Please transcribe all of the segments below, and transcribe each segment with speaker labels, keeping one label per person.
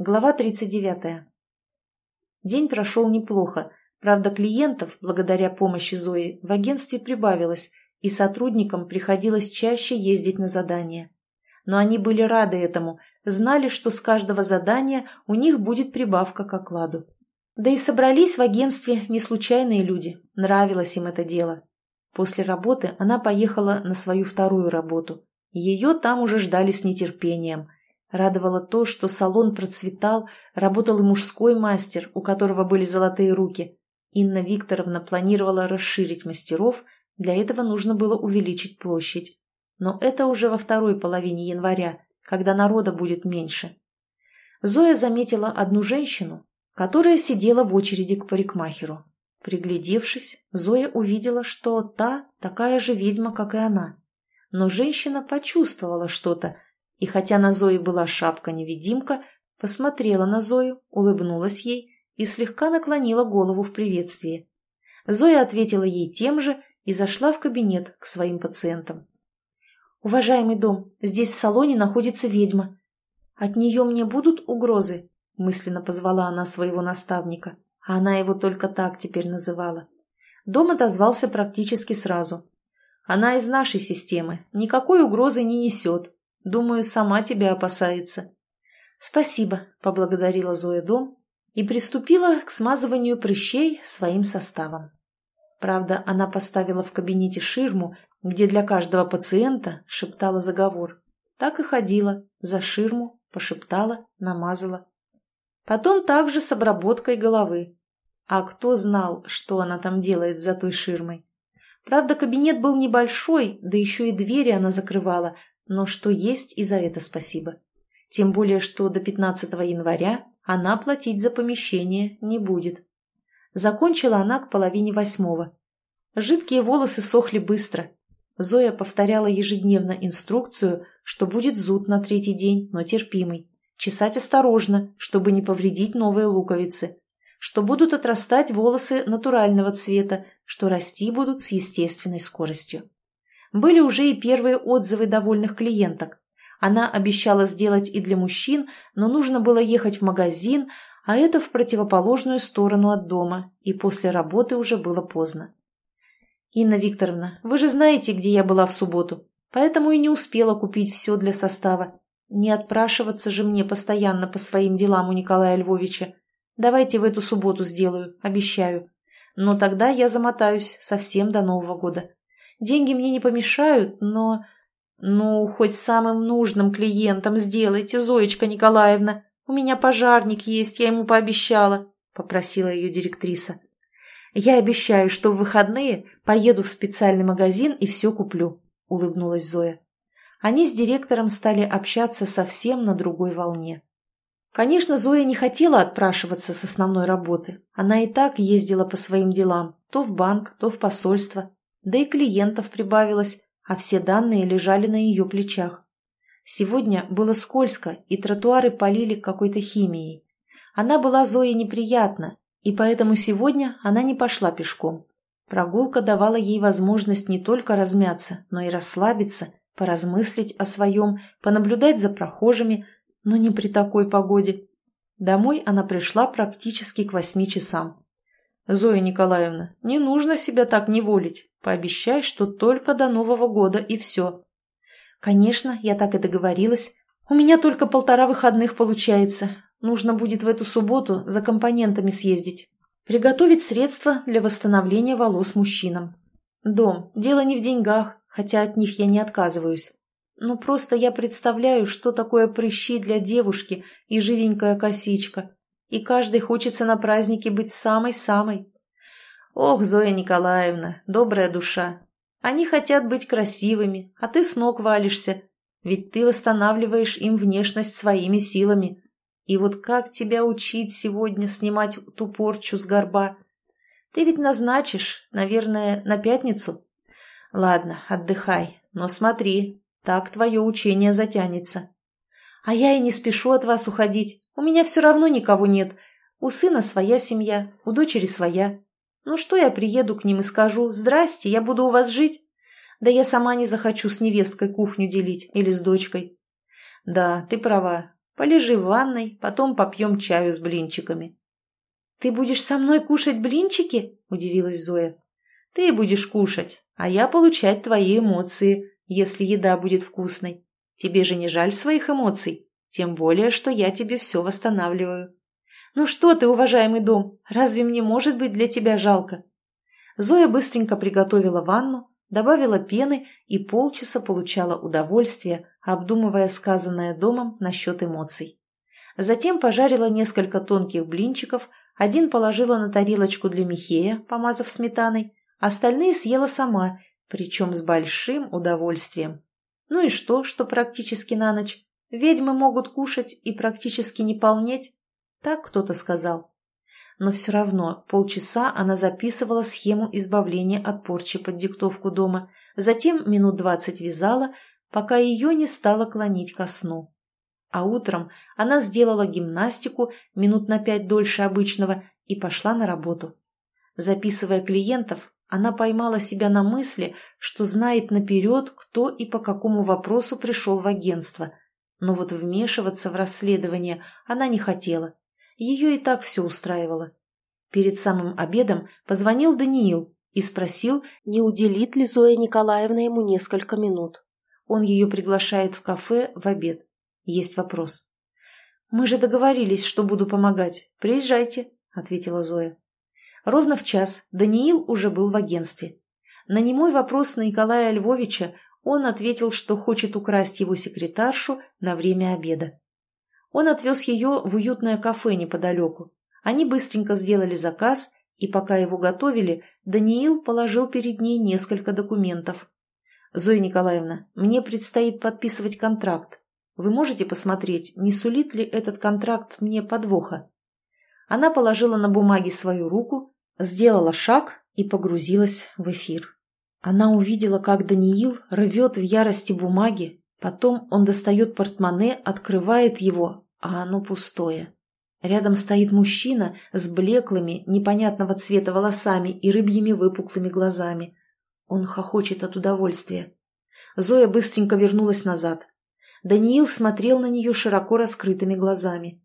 Speaker 1: Глава 39. День прошел неплохо. Правда, клиентов, благодаря помощи Зои, в агентстве прибавилось, и сотрудникам приходилось чаще ездить на задания. Но они были рады этому, знали, что с каждого задания у них будет прибавка к окладу. Да и собрались в агентстве не случайные люди, нравилось им это дело. После работы она поехала на свою вторую работу. Ее там уже ждали с нетерпением – Радовало то, что салон процветал, работал и мужской мастер, у которого были золотые руки. Инна Викторовна планировала расширить мастеров, для этого нужно было увеличить площадь. Но это уже во второй половине января, когда народа будет меньше. Зоя заметила одну женщину, которая сидела в очереди к парикмахеру. Приглядевшись, Зоя увидела, что та такая же ведьма, как и она. Но женщина почувствовала что-то, и хотя на Зое была шапка-невидимка, посмотрела на Зою, улыбнулась ей и слегка наклонила голову в приветствии. Зоя ответила ей тем же и зашла в кабинет к своим пациентам. «Уважаемый дом, здесь в салоне находится ведьма. От нее мне будут угрозы?» – мысленно позвала она своего наставника. А она его только так теперь называла. Дом отозвался практически сразу. «Она из нашей системы, никакой угрозы не несет, Думаю, сама тебя опасается». «Спасибо», — поблагодарила Зоя дом и приступила к смазыванию прыщей своим составом. Правда, она поставила в кабинете ширму, где для каждого пациента шептала заговор. Так и ходила, за ширму, пошептала, намазала. Потом также с обработкой головы. А кто знал, что она там делает за той ширмой? Правда, кабинет был небольшой, да еще и двери она закрывала, но что есть и за это спасибо. Тем более, что до 15 января она платить за помещение не будет. Закончила она к половине восьмого. Жидкие волосы сохли быстро. Зоя повторяла ежедневно инструкцию, что будет зуд на третий день, но терпимый. Чесать осторожно, чтобы не повредить новые луковицы. Что будут отрастать волосы натурального цвета, что расти будут с естественной скоростью. Были уже и первые отзывы довольных клиенток. Она обещала сделать и для мужчин, но нужно было ехать в магазин, а это в противоположную сторону от дома, и после работы уже было поздно. «Инна Викторовна, вы же знаете, где я была в субботу, поэтому и не успела купить все для состава. Не отпрашиваться же мне постоянно по своим делам у Николая Львовича. Давайте в эту субботу сделаю, обещаю. Но тогда я замотаюсь совсем до Нового года». Деньги мне не помешают, но... Ну, хоть самым нужным клиентам сделайте, Зоечка Николаевна. У меня пожарник есть, я ему пообещала, — попросила ее директриса. Я обещаю, что в выходные поеду в специальный магазин и все куплю, — улыбнулась Зоя. Они с директором стали общаться совсем на другой волне. Конечно, Зоя не хотела отпрашиваться с основной работы. Она и так ездила по своим делам, то в банк, то в посольство, да и клиентов прибавилось, а все данные лежали на ее плечах. Сегодня было скользко, и тротуары полили какой-то химией. Она была Зое неприятна, и поэтому сегодня она не пошла пешком. Прогулка давала ей возможность не только размяться, но и расслабиться, поразмыслить о своем, понаблюдать за прохожими, но не при такой погоде. Домой она пришла практически к восьми часам. «Зоя Николаевна, не нужно себя так неволить. Пообещай, что только до Нового года и все». «Конечно, я так и договорилась. У меня только полтора выходных получается. Нужно будет в эту субботу за компонентами съездить. Приготовить средства для восстановления волос мужчинам. Дом, дело не в деньгах, хотя от них я не отказываюсь. Но просто я представляю, что такое прыщи для девушки и жиденькая косичка и каждый хочется на празднике быть самой-самой. Ох, Зоя Николаевна, добрая душа, они хотят быть красивыми, а ты с ног валишься, ведь ты восстанавливаешь им внешность своими силами. И вот как тебя учить сегодня снимать ту порчу с горба? Ты ведь назначишь, наверное, на пятницу? Ладно, отдыхай, но смотри, так твое учение затянется. А я и не спешу от вас уходить. У меня все равно никого нет. У сына своя семья, у дочери своя. Ну что я приеду к ним и скажу «Здрасте, я буду у вас жить»? Да я сама не захочу с невесткой кухню делить или с дочкой. Да, ты права. Полежи в ванной, потом попьем чаю с блинчиками». «Ты будешь со мной кушать блинчики?» – удивилась Зоя. «Ты будешь кушать, а я получать твои эмоции, если еда будет вкусной. Тебе же не жаль своих эмоций, тем более, что я тебе все восстанавливаю». «Ну что ты, уважаемый дом, разве мне может быть для тебя жалко?» Зоя быстренько приготовила ванну, добавила пены и полчаса получала удовольствие, обдумывая сказанное домом насчет эмоций. Затем пожарила несколько тонких блинчиков, один положила на тарелочку для Михея, помазав сметаной, остальные съела сама, причем с большим удовольствием. Ну и что, что практически на ночь? Ведьмы могут кушать и практически не полнеть? Так кто-то сказал но все равно полчаса она записывала схему избавления от порчи под диктовку дома, затем минут двадцать вязала, пока ее не стало клонить ко сну. А утром она сделала гимнастику минут на пять дольше обычного и пошла на работу. Записывая клиентов, она поймала себя на мысли, что знает наперед, кто и по какому вопросу пришел в агентство. Но вот вмешиваться в расследование она не хотела. Ее и так все устраивало. Перед самым обедом позвонил Даниил и спросил, не уделит ли Зоя Николаевна ему несколько минут. Он ее приглашает в кафе в обед. Есть вопрос. «Мы же договорились, что буду помогать. Приезжайте», — ответила Зоя. Ровно в час Даниил уже был в агентстве. На немой вопрос Николая Львовича он ответил, что хочет украсть его секретаршу на время обеда. Он отвез ее в уютное кафе неподалеку. Они быстренько сделали заказ, и пока его готовили, Даниил положил перед ней несколько документов. «Зоя Николаевна, мне предстоит подписывать контракт. Вы можете посмотреть, не сулит ли этот контракт мне подвоха?» Она положила на бумаге свою руку, сделала шаг и погрузилась в эфир. Она увидела, как Даниил рвет в ярости бумаги, потом он достает портмоне, открывает его, а оно пустое. Рядом стоит мужчина с блеклыми, непонятного цвета волосами и рыбьими выпуклыми глазами. Он хохочет от удовольствия. Зоя быстренько вернулась назад. Даниил смотрел на нее широко раскрытыми глазами.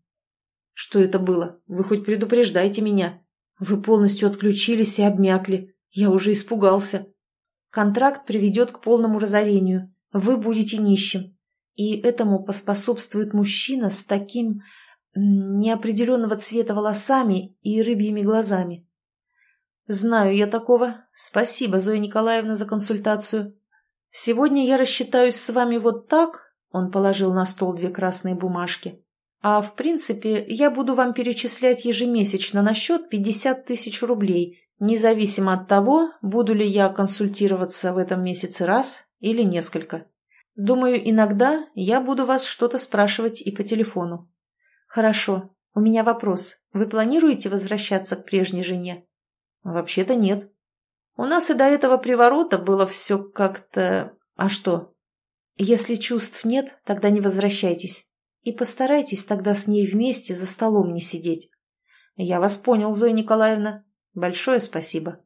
Speaker 1: «Что это было? Вы хоть предупреждайте меня. Вы полностью отключились и обмякли. Я уже испугался. Контракт приведет к полному разорению. Вы будете нищим. И этому поспособствует мужчина с таким неопределенного цвета волосами и рыбьими глазами. «Знаю я такого. Спасибо, Зоя Николаевна, за консультацию. Сегодня я рассчитаюсь с вами вот так», — он положил на стол две красные бумажки. «А в принципе, я буду вам перечислять ежемесячно на счет 50 тысяч рублей, независимо от того, буду ли я консультироваться в этом месяце раз или несколько. Думаю, иногда я буду вас что-то спрашивать и по телефону. «Хорошо. У меня вопрос. Вы планируете возвращаться к прежней жене?» «Вообще-то нет. У нас и до этого приворота было все как-то... А что?» «Если чувств нет, тогда не возвращайтесь. И постарайтесь тогда с ней вместе за столом не сидеть». «Я вас понял, Зоя Николаевна. Большое спасибо».